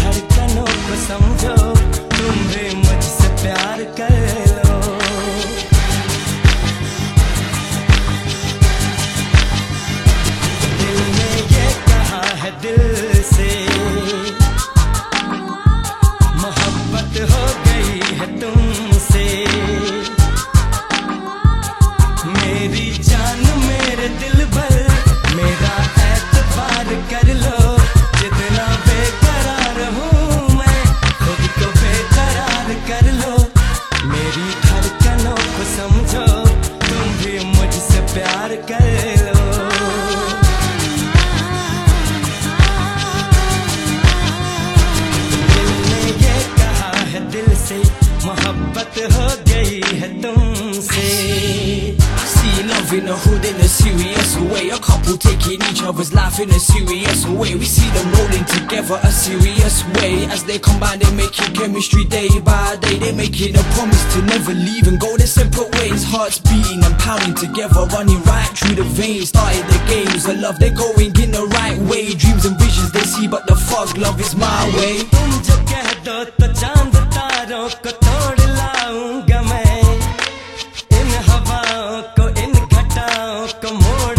धड़कनों को समझो। प्यार कर way. A couple taking each other's life in a serious way. We see them rolling together a serious way. As they combine, they making chemistry day by day. They making a promise to never leave and go their separate ways. Hearts beating and pounding together, running right through the veins. Started the games of love, they're going in the right way. Dreams and visions they see, but the fuck love is my way. तुम जो कह दो तो चांद तारों को तोड़ लाऊंगा मैं इन हवाओं को इन घटाओं को मोड़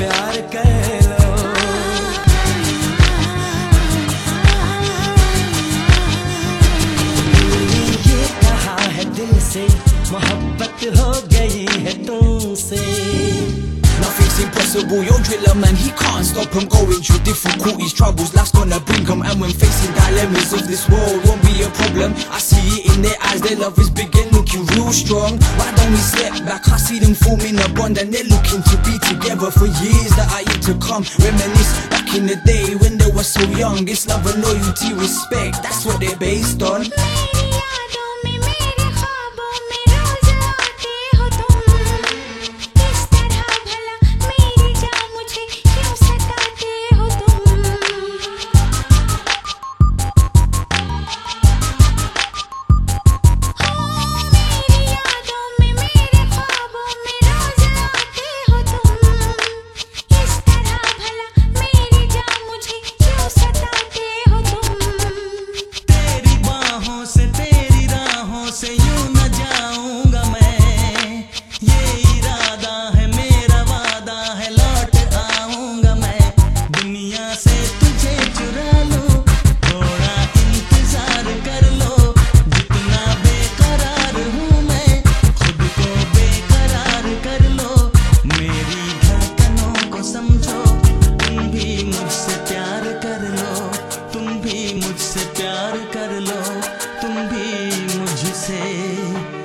प्यार कर लो ये कहा है दिल से मोहब्बत हो गई है तुमसे Nothing's impossible, your driller man, he can't stop him going through difficulties, troubles, life's gonna bring him And when facing dilemmas of this world won't be a problem I see it in their eyes, their love is big and looking real strong? Why don't we step back, I see them forming a bond And they're looking to be together for years that are yet to come. Reminisce back in the day when they were so young. It's love and loyalty, respect, that's what they're based on day